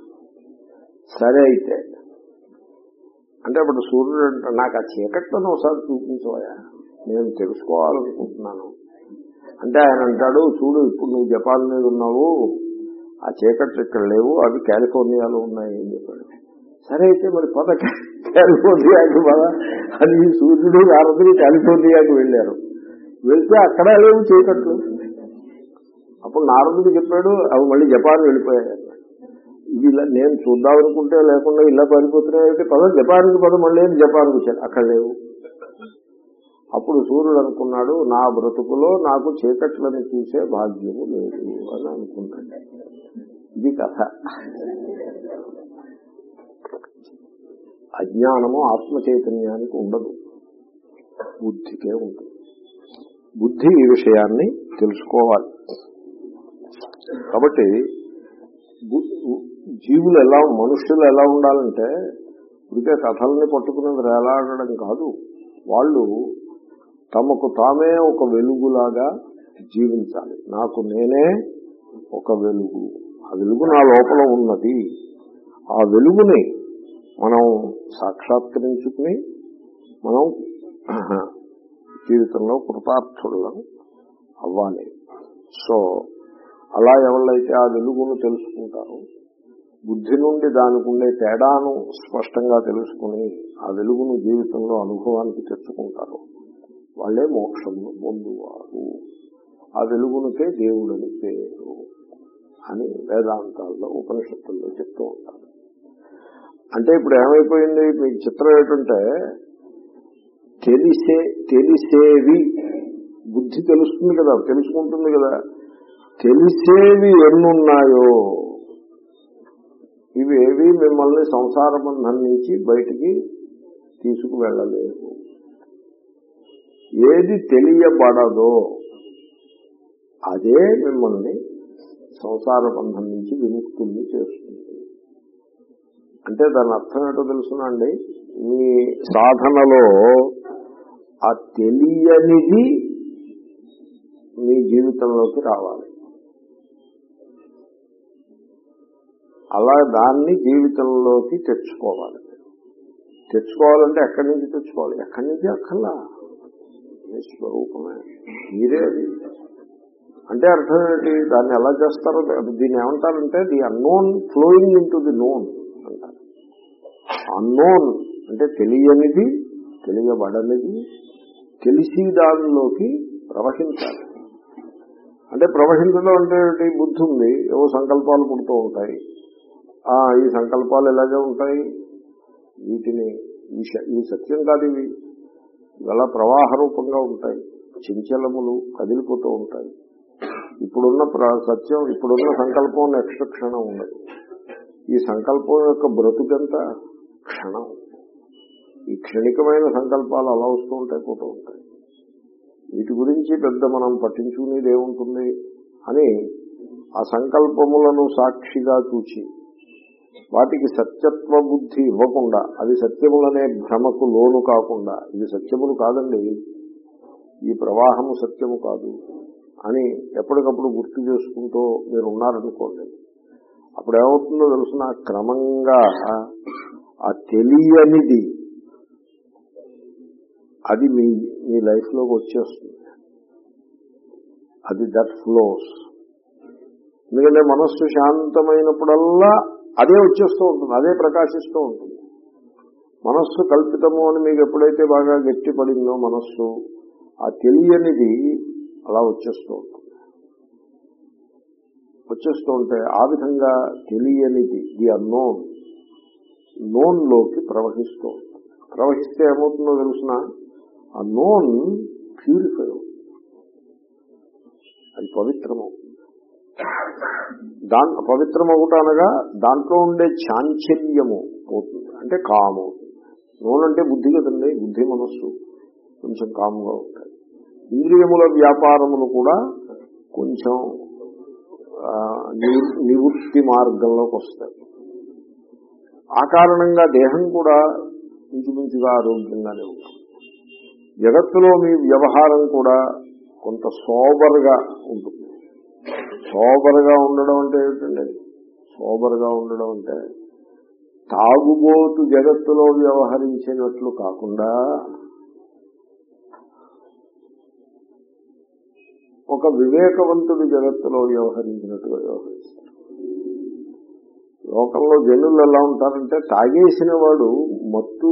Speaker 1: సరే అయితే అంటే అప్పుడు సూర్యుడు అంట నాకు ఆ చీకట్లను ఒకసారి చూపించవయా నేను తెలుసుకోవాలనుకుంటున్నాను. అంటే ఆయన అంటాడు చూడు ఇప్పుడు నువ్వు జపాన్ మీద ఉన్నావు ఆ చీకట్లు ఇక్కడ లేవు అవి కాలిఫోర్నియాలో ఉన్నాయి అని చెప్పాడు. సరే అయితే మరి పద కాలిఫోర్నియాకి పద. అది సూర్యుడు నారదుడు కాలిఫోర్నియాకి వెళ్ళారు. వెళ్తే అక్కడ లేవు చీకట్లు? అప్పుడు నారదుడు చెప్పాడు అవి మళ్ళీ జపాన్ వెళ్ళిపోయాయి. ఇలా నేను చూద్దాం అనుకుంటే లేకుండా ఇలా పారిపోతున్నాయి పద జపానికి పద మళ్ళీ అని జపాన్కి వచ్చాడు అక్కడ లేవు. అప్పుడు సూర్యుడు అనుకున్నాడు నా బ్రతుకులో నాకు చీకట్లను చూసే భాగ్యము లేదు అని అనుకున్నాడు ఇది కథ. అజ్ఞానము ఆత్మ చైతన్యానికి ఉండదు. బుద్ధికే ఉంటుంది. బుద్ధి ఈ విషయాన్ని తెలుసుకోవాలి. కాబట్టి జీవులు ఎలా మనుషులు ఎలా ఉండాలంటే ఇదే కథల్ని పట్టుకుని వేలాడడం కాదు. వాళ్ళు తమకు తామే ఒక వెలుగులాగా జీవించాలి. నాకు నేనే ఒక వెలుగు. ఆ వెలుగు నా లోపల ఉన్నది. ఆ వెలుగుని మనం సాక్షాత్కరించుకుని మనం జీవితంలో కృతార్థులను అవ్వాలి. సో అలా ఎవళ్ళైతే ఆ వెలుగును తెలుసుకుంటారో బుద్ధి నుండి దానికి ఉండే తేడాను స్పష్టంగా తెలుసుకుని ఆ వెలుగును జీవితంలో అనుభవానికి తెచ్చుకుంటారు వాళ్ళే మోక్షమును పొందువారు. ఆ వెలుగునికే దేవుడని పేరు అని వేదాంతాల్లో ఉపనిషత్తుల్లో చెప్తూ ఉంటారు. అంటే ఇప్పుడు ఏమైపోయింది? మీకు చిత్రం ఏంటంటే తెలిసే తెలిసేవి బుద్ధి తెలుస్తుంది కదా తెలుసుకుంటుంది కదా. తెలిసేవి ఎన్నున్నాయో ఇవి ఏవి మిమ్మల్ని సంసార బంధం నుంచి బయటికి తీసుకువెళ్ళలేవు ఏది తెలియబడదో అదే మిమ్మల్ని సంసార బంధం నుంచి విముక్తుల్ని చేస్తుంది. అంటే దాని అర్థం ఏంటో తెలుసునండి. మీ సాధనలో ఆ తెలియనిది మీ జీవితంలోకి రావాలి. అలా దాన్ని జీవితంలోకి తెచ్చుకోవాలి తెచ్చుకోవాలంటే ఎక్కడి నుంచి తెచ్చుకోవాలి? ఎక్కడి నుంచి అక్కర్లా? మీ స్వరూపమే. మీరే అది. అంటే అర్థం ఏంటి? దాన్ని ఎలా చేస్తారో దీన్ని ఏమంటారంటే the unknown flowing in the known అంటారు. అన్నోన్ అంటే తెలియనిది తెలియబడనిది తెలిసి దానిలోకి ప్రవహించాలి. అంటే ప్రవహించడం అంటే బుద్ధి ఉంది ఏవో సంకల్పాలు పుడుతూ ఉంటాయి. ఈ సంకల్పాలు ఎలాగే ఉంటాయి? వీటిని ఈ స- ఈ సత్యం కాదు ఇవి. ఇవలా ప్రవాహ రూపంగా ఉంటాయి. చించలములు కదిలిపోతూ ఉంటాయి. ఇప్పుడున్న సత్యం ఇప్పుడున్న సంకల్పం నెక్స్ట్ క్షణం ఉండదు. ఈ సంకల్పం యొక్క బ్రతుకంతా క్షణం. ఈ క్షణికమైన సంకల్పాలు అలా వస్తూ ఉంటాయి పోతూ ఉంటాయి. వీటి గురించి పెద్ద మనం పట్టించుకునేది ఏముంటుంది అని ఆ సంకల్పములను సాక్షిగా చూచి వాటికి సత్యత్వ బుద్ధి ఇవ్వకుండా అది సత్యములనే భ్రమకు లోను కాకుండా ఇది సత్యములు కాదండి ఈ ప్రవాహము సత్యము కాదు అని ఎప్పటికప్పుడు గుర్తు చేసుకుంటూ మీరు ఉన్నారనుకోండి అప్పుడు ఏమవుతుందో తెలుసిన క్రమంగా ఆ తెలియనిది అది మీ మీ లైఫ్లోకి వచ్చేస్తుంది. అది దట్ ఫ్లోస్ ఎందుకంటే మనస్సు శాంతమైనప్పుడల్లా అదే వచ్చేస్తూ ఉంటుంది అదే ప్రకాశిస్తూ ఉంటుంది. మనస్సు కల్పితము అని మీకు ఎప్పుడైతే బాగా గట్టి పడిందో మనస్సు ఆ తెలియనిది అలా వచ్చేస్తూ ఉంటుంది. వచ్చేస్తూ ఉంటే ఆ విధంగా తెలియనిది ది అన్నోన్ నోన్లోకి ప్రవహిస్తూ ఉంటుంది. ప్రవహిస్తే ఏమవుతుందో తెలిసిన? ఆ నోన్ ప్యూరిఫై అవుతుంది. అది పవిత్రమవుతుంది. దాన్ పవిత్రం ఒకటి అనగా దాంట్లో ఉండే చాంచల్యము పోతుంది. అంటే కాము. నూనంటే బుద్ధి కదండి బుద్ధి మనస్సు. కొంచెం కాముగా ఉంటాయి. ఇంద్రియముల వ్యాపారములు కూడా కొంచెం నివృత్తి మార్గంలోకి వస్తాయి. ఆ కారణంగా దేహం కూడా ఇంచుమించుగా ఆరోగ్యంగానే ఉంటుంది. జగత్తులో మీ వ్యవహారం కూడా కొంత సోబర్గా ఉంటుంది. సోబర్గా ఉండడం అంటే ఏమిటండి? సోబర్గా ఉండడం అంటే తాగుబోతు జగత్తులో వ్యవహరించినట్లు కాకుండా ఒక వివేకవంతుడు జగత్తులో వ్యవహరించినట్టుగా వ్యవహరిస్తారు లోకంలో జనులు ఎలా ఉంటారంటే తాగేసిన వాడు మత్తు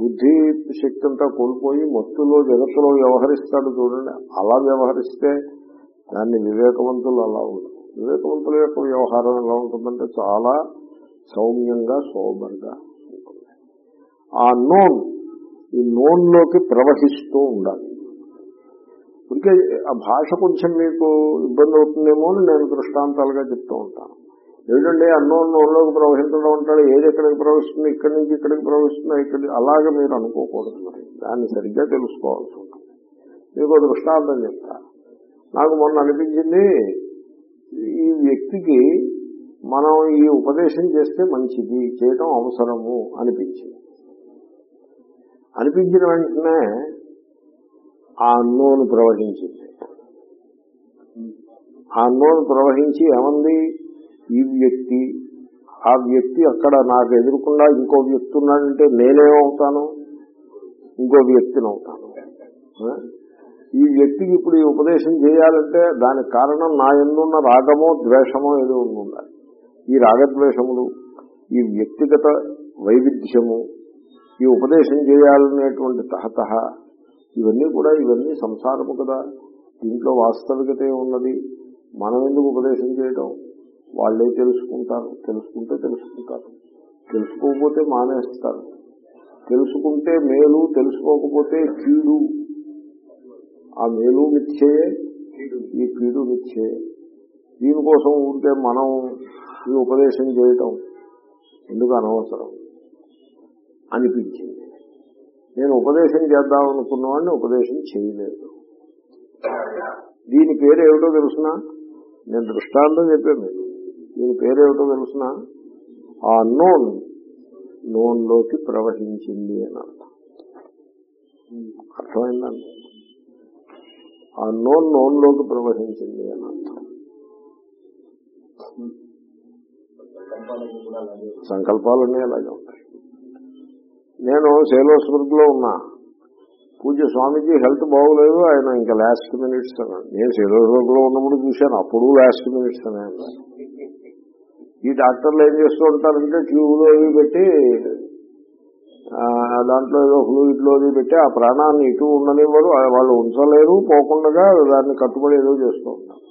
Speaker 1: బుద్ధి శక్తి అంతా కోల్పోయి మత్తులో జగత్తులో వ్యవహరిస్తాడు చూడండి. అలా వ్యవహరిస్తే దాన్ని వివేకవంతులు అలా ఉండదు వివేకవంతుల యొక్క వ్యవహారం ఎలా ఉంటుందంటే చాలా సౌమ్యంగా సోబర్గా ఉంటుంది. ఆ నోన్ ఈ నోన్లోకి ప్రవహిస్తూ ఉండాలి. ఇంకే ఆ భాష కొంచెం మీకు ఇబ్బంది అవుతుందేమో అని నేను దృష్టాంతాలుగా చెప్తూ ఉంటాను. ఏంటంటే అన్నోన్ నోన్లోకి ప్రవహించడం ఉంటాడు ఏది ఎక్కడికి ప్రవహిస్తుంది ఇక్కడి నుంచి ఇక్కడికి ప్రవహిస్తుందో ఇక్కడ అలాగే మీరు అనుకోకూడదు మరి. దాన్ని సరిగ్గా తెలుసుకోవాల్సి ఉంటుంది. మీకు దృష్టాంతం చెప్తాను. నాకు మొన్న అనిపించింది ఈ వ్యక్తికి మనం ఈ ఉపదేశం చేస్తే మంచిది చేయటం అవసరము అనిపించింది. అనిపించిన వెంటనే ఆ అన్నోను ప్రవహించింది. ఆ అన్నోను ప్రవహించి ఏమంది? ఈ వ్యక్తి ఆ వ్యక్తి అక్కడ నాకు ఎదురుకుండా ఇంకో వ్యక్తి ఉన్నాడంటే నేనేమవుతాను? ఇంకో వ్యక్తిని అవుతాను. ఈ వ్యక్తికి ఇప్పుడు ఈ ఉపదేశం చేయాలంటే దానికి కారణం నా ఎందున్న రాగమో ద్వేషమో ఏదో ఉండాలి. ఈ రాగద్వేషములు ఈ వ్యక్తిగత వైవిధ్యము ఈ ఉపదేశం చేయాలనేటువంటి తహతహ ఇవన్నీ కూడా ఇవన్నీ సంసారము కదా. దీంట్లో వాస్తవికత ఉన్నది? మనం ఎందుకు ఉపదేశం చేయడం వాళ్ళే తెలుసుకుంటారు. తెలుసుకుంటే తెలుసుకుంటారు. తెలుసుకోకపోతే మానేస్తారు. తెలుసుకుంటే మేలు తెలుసుకోకపోతే కీడు ఆ మేలు మిథ్యయే ఈ కీడు మిథ్యయే. దీనికోసం ఉంటే మనం ఈ ఉపదేశం చేయటం ఎందుకు అనవసరం? అనిపించింది. నేను ఉపదేశం చేద్దాం అనుకున్నవాడిని ఉపదేశం చేయలేదు. దీని పేరు ఏమిటో తెలుసిన? నేను దృష్టాంతం చెప్పాను. దీని పేరు ఏమిటో తెలుసిన? ఆ నోన్ నోన్లోకి ప్రవహించింది అని అర్థం. అర్థమైందండి ఆ నోన్ నోన్లోకి ప్రవహించింది అని అర్థం. సంకల్పాలన్నీ అలాగే ఉంటాయి. నేను సేలోస్వర్గ్లో ఉన్నా. పూజ స్వామీజీ హెల్త్ బాగోలేదు ఆయన ఇంకా లాస్ట్ మినిట్స్ అన్నాడు నేను స్మృతిలో ఉన్నప్పుడు చూశాను అప్పుడు లాస్ట్ మినిట్స్ అని అన్నారు ఈ డాక్టర్లు ఏం చేస్తూ ఉంటారంటే ట్యూబ్లో అవి పెట్టి దాంట్లో ఏదో ఫ్లూయిడ్లో అది పెట్టి ఆ ప్రాణాన్ని ఇటు ఉండనివ్వరు వాళ్ళు ఉంచలేరు పోకుండా దాన్ని కట్టుబడి ఏదో చేస్తూ ఉంటారు.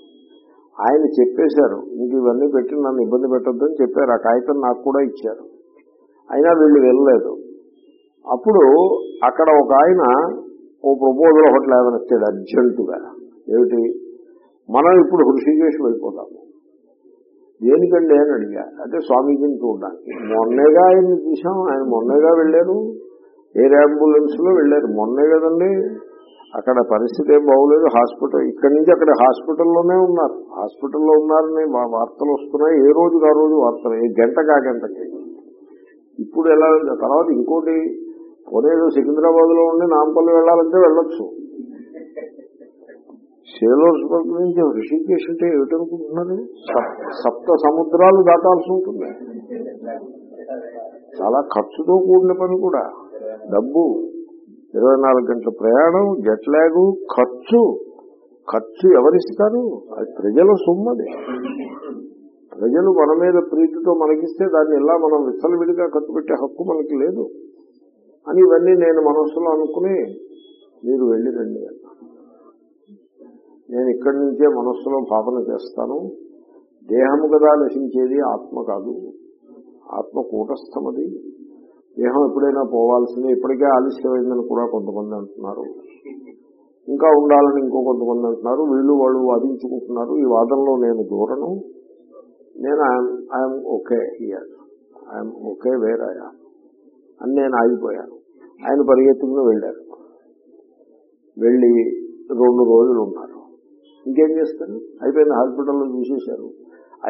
Speaker 1: ఆయన చెప్పేశారు ఇంక ఇవన్నీ పెట్టి నన్ను ఇబ్బంది పెట్టొద్దని చెప్పారు ఆ కాగితం నాకు కూడా ఇచ్చారు. అయినా వీళ్ళు వెళ్ళలేదు అప్పుడు అక్కడ ఒక ఆయన ఓ ప్రపోజల్ ఒకటి లేవనెత్తాడు అర్జెంటుగా. ఏమిటి? మనం ఇప్పుడు హృషికేశ్ వెళ్ళిపోతాము. దేనికండి అని అడిగా. అంటే స్వామీజీని చూడడానికి. మొన్నగా ఆయన చూసాం ఆయన మొన్నేగా వెళ్ళారు. ఎయిర్ అంబులెన్స్లో వెళ్ళారు. మొన్నే కదండి. అక్కడ పరిస్థితి ఏం బాగోలేదు. హాస్పిటల్ ఇక్కడి నుంచి అక్కడ హాస్పిటల్లోనే ఉన్నారు. హాస్పిటల్లో ఉన్నారని వార్తలు వస్తున్నాయి. ఏ రోజు ఆ రోజు వార్తలు? ఏ గంట ఆ గంటకి ఇప్పుడు ఎలా తర్వాత ఇంకోటి పోనేదో సికింద్రాబాద్లో ఉండి నాంపల్లి వెళ్ళాలంటే వెళ్ళొచ్చు. సేలోస్వర్గ్ నుంచి ఋషికేశ్ అంటే ఏమిటనుకుంటున్నారు? సప్త సముద్రాలు దాటాల్సి ఉంటుంది. చాలా ఖర్చుతో కూడిన పని కూడా. డబ్బు ఇరవై నాలుగు గంటల ప్రయాణం జట్లాగు ఖర్చు. ఖర్చు ఎవరిస్తారు? అది ప్రజల సొమ్మది. ప్రజలు మన మీద ప్రీతితో మనకిస్తే దాన్ని ఇలా మనం విచ్చలవిడిగా ఖర్చు పెట్టే హక్కు మనకి లేదు. అని ఇవన్నీ నేను మనస్సులో అనుకుని మీరు వెళ్ళి అని. నేను ఇక్కడి నుంచే మనస్సులో భావన చేస్తాను. దేహము కదా నశించేది ఆత్మ కాదు. ఆత్మ కూటస్థమది. దేహం ఎప్పుడైనా పోవాల్సిందే. ఇప్పటికే ఆలస్యమైందని కూడా కొంతమంది అంటున్నారు. ఇంకా ఉండాలని ఇంకో కొంతమంది అంటున్నారు. వీళ్ళు వాళ్ళు వాదించుకుంటున్నారు. ఈ వాదనలో నేను దూరను. నేను I'm okay here. I'm okay where అని నేను ఆగిపోయాను. ఆయన పరిగెత్తుకుని వెళ్ళారు. వెళ్ళి రెండు రోజులు ఉన్నారు. ఇంకేం చేస్తారు అయిపోయిన హాస్పిటల్లో చూసేశారు.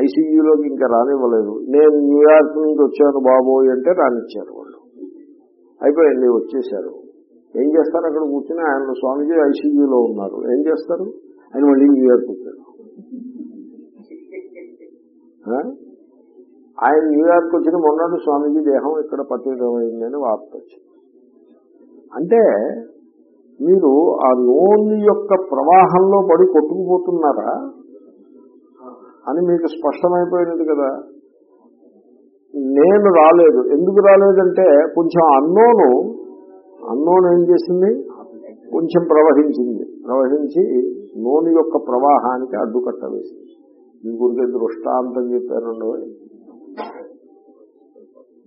Speaker 1: ఐసీయూలోకి ఇంకా రానివ్వలేదు. నేను న్యూయార్క్ నుంచి వచ్చాను బాబోయ్ అంటే రానిచ్చారు వాళ్ళు. అయిపోయింది వచ్చేశారు. ఏం చేస్తారు? అక్కడ కూర్చుని ఆయన స్వామిజీ ఐసీయూలో ఉన్నారు. ఏం చేస్తారు? ఆయన మళ్ళీ న్యూయార్క్ వచ్చారు. ఆయన న్యూయార్క్ వచ్చిన మొన్నటి స్వామిజీ దేహం ఇక్కడ పతితమైంది అని వార్త వచ్చింది. అంటే మీరు ఆ నోని యొక్క ప్రవాహంలో పడి కొట్టుకుపోతున్నారా? అని మీకు స్పష్టమైపోయినది కదా. నేను రాలేదు. ఎందుకు రాలేదంటే కొంచెం అన్నోను అన్నోన్ ఏం చేసింది? కొంచెం ప్రవహించింది. ప్రవహించి నూనె యొక్క ప్రవాహానికి అడ్డుకట్ట వేసింది. మీ గురికి దృష్టాంతం చెప్పారండి.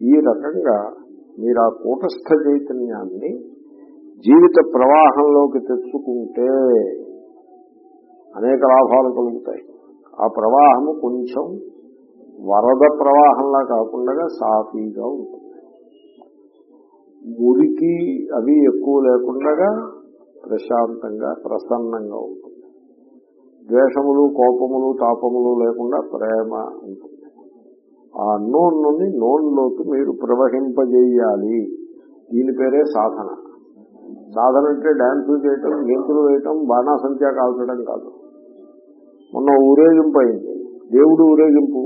Speaker 1: ఈ రకంగా మీరు ఆ కూటస్థ చైతన్యాన్ని జీవిత ప్రవాహంలోకి తెచ్చుకుంటే అనేక లాభాలు కలుగుతాయి. ఆ ప్రవాహము కొంచెం వరద ప్రవాహంలా కాకుండా సాఫీగా ఉంటుంది. మురికి అవి ఎక్కువ లేకుండా ప్రశాంతంగా ప్రసన్నంగా ఉంటుంది. ద్వేషములు కోపములు తాపములు లేకుండా ప్రేమ ఉంటుంది. ఆ నోన్ నుండి నోన్లోకి మీరు ప్రవహింపజేయాలి. దీని పేరే సాధన. సాధన అంటే డాన్స్ చేయటం గెంతులు వేయటం బాణాసంఖ్య కాల్చడం కాదు. మొన్న ఊరేగింపు అయింది. దేవుడు ఊరేగింపు.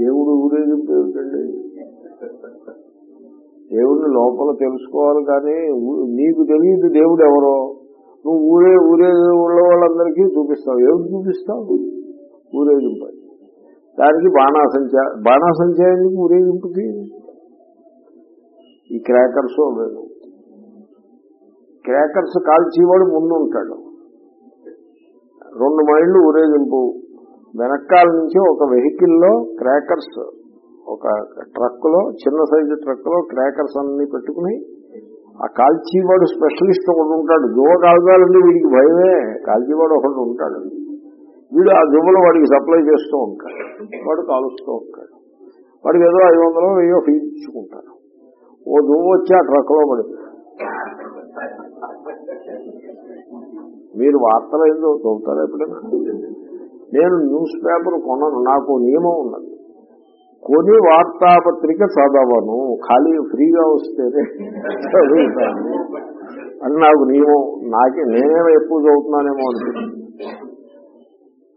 Speaker 1: దేవుడు ఊరేగింపు ఏమిటండి? దేవుడిని లోపల తెలుసుకోవాలి కానీ నీకు తెలియదు దేవుడు ఎవరో. నువ్వు ఊరే ఊరే ఉన్న వాళ్ళందరికీ చూపిస్తావు. ఏమిటి చూపిస్తావు? ఊరేగింపు దానికి బాణాసంచ బాణాసంఖ్య ఎందుకు ఊరేగింపుకి? ఈ క్రాకర్స్ లేదు క్రాకర్స్ కాల్చేవాడు ముందు ఉంటాడు రెండు మైళ్ళు ఊరేగింపు. వెనకాల నుంచి ఒక వెహికల్లో క్రాకర్స్ ఒక ట్రక్లో చిన్న సైజు ట్రక్లో క్రాకర్స్ అన్ని పెట్టుకుని ఆ కాల్చీవాడు స్పెషలిస్ట్ ఒకడు ఉంటాడు. జువ కాల్చాలంటే వీడికి భయమే. కాల్చీవాడు ఒకడు ఉంటాడు. వీడు ఆ దువ్వలు వాడికి సప్లై చేస్తూ ఉంటాడు. వాడు కాలుస్తూ ఉంటాడు. వాడికి ఏదో ఐదు వందలు వెయ్యో ఫీజు ఇచ్చుకుంటాడు. ఓ దువ్వ వచ్చి ఆ ట్రక్లో పడింది మీరు వార్తలు ఏదో చదువుతారు ఎప్పుడైనా? నేను న్యూస్ పేపర్ కొనను నాకు నియమం ఉన్నది. కొని వార్తాపత్రిక చదవను ఖాళీ ఫ్రీగా వస్తేనే చదువుతాను. అని నాకు నియమం నాకే నేనేమో ఎక్కువ చదువుతున్నానేమో అనిపిస్తుంది.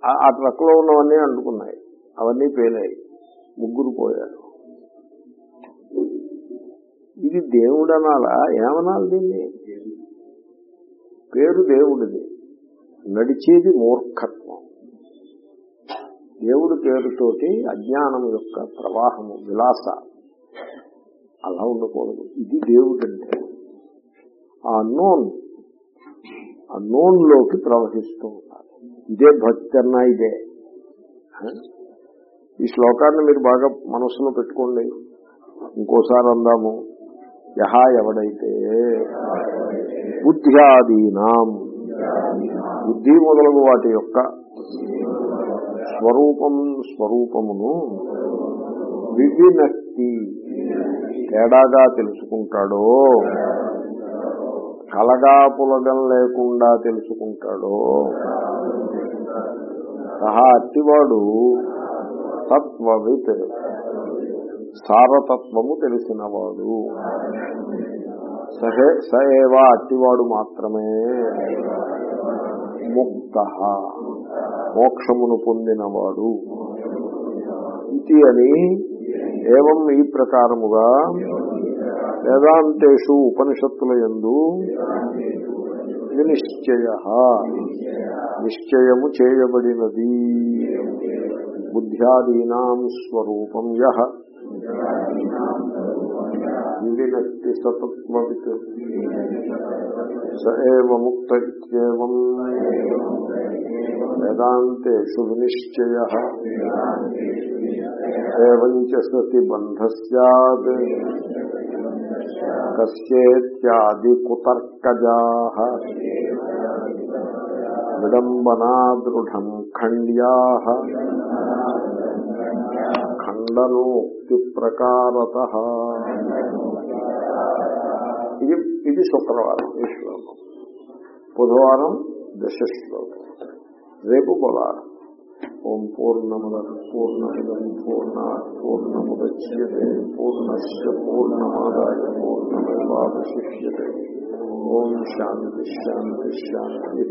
Speaker 1: ఆ- ఆ ట్రక్లో ఉన్నవన్నీ అంటుకున్నాయి అవన్నీ పేలాయి ముగ్గురు పోయారు. ఇది దేవుడు అనాలా ఏమనాలి దీన్ని? పేరు దేవుడిది. నడిచేది మూర్ఖత్వం. దేవుడి పేరుతోటి అజ్ఞానం యొక్క ప్రవాహము విలాస అలా ఉండకూడదు. ఇది దేవుడంటే. ఆ నోన్ ఆ నోన్లోకి ప్రవహిస్తూ ఉండాలి ఇదే భక్తి అన్నా ఇదే ఈ శ్లోకాన్ని మీరు బాగా మనసులో పెట్టుకోండి. ఇంకోసారి అందాము. యహా ఎవడైతే బుద్ధ్యాదీనాం బుద్ధి మొదలగు వాటి యొక్క స్వరూపం స్వరూపమును వివినక్తి తేడాగా తెలుసుకుంటాడో కలగా పులగం లేకుండా తెలుసుకుంటాడో సహా అట్టివాడు తత్వవిత్ సారతత్వము తెలిసినవాడు. సహే స ఏవా అట్టివాడు మాత్రమే. ముక్త మోక్షమును పొందినవాడు. ఇది అని ఏవం ఈ ప్రకారముగా వేదాంతేషు ఉపనిషత్తుల యందు నిశ్చయ. నిశ్చయము చేయబడినది. బుద్ధ్యాదీనాం స్వరూపం యహ వివినక్తి సతత్వవిత్ స ఏవ ముక్త ఇత్యేవం వేదాంతేషు వినిశ్చయ ఏవంచ సతి బంధ సద్ కస్యేత్యాది కుతర్కజా విడంబనా దృఢం ఖండ్యా ఖండనోక్తి ప్రకారత. ఇది ఇది శుక్రవారం ఈ శ్లోకం. బుధవారం దశ శ్లోకం రేపు బుధవారం. ఓం పూర్ణముద పూర్ణమిదం పూర్ణ పూర్ణముద్యే పూర్ణస్ పూర్ణమాదాయ పూర్ణమేవాశిష్యే ఓం శాంతి శాంతి శాంతి.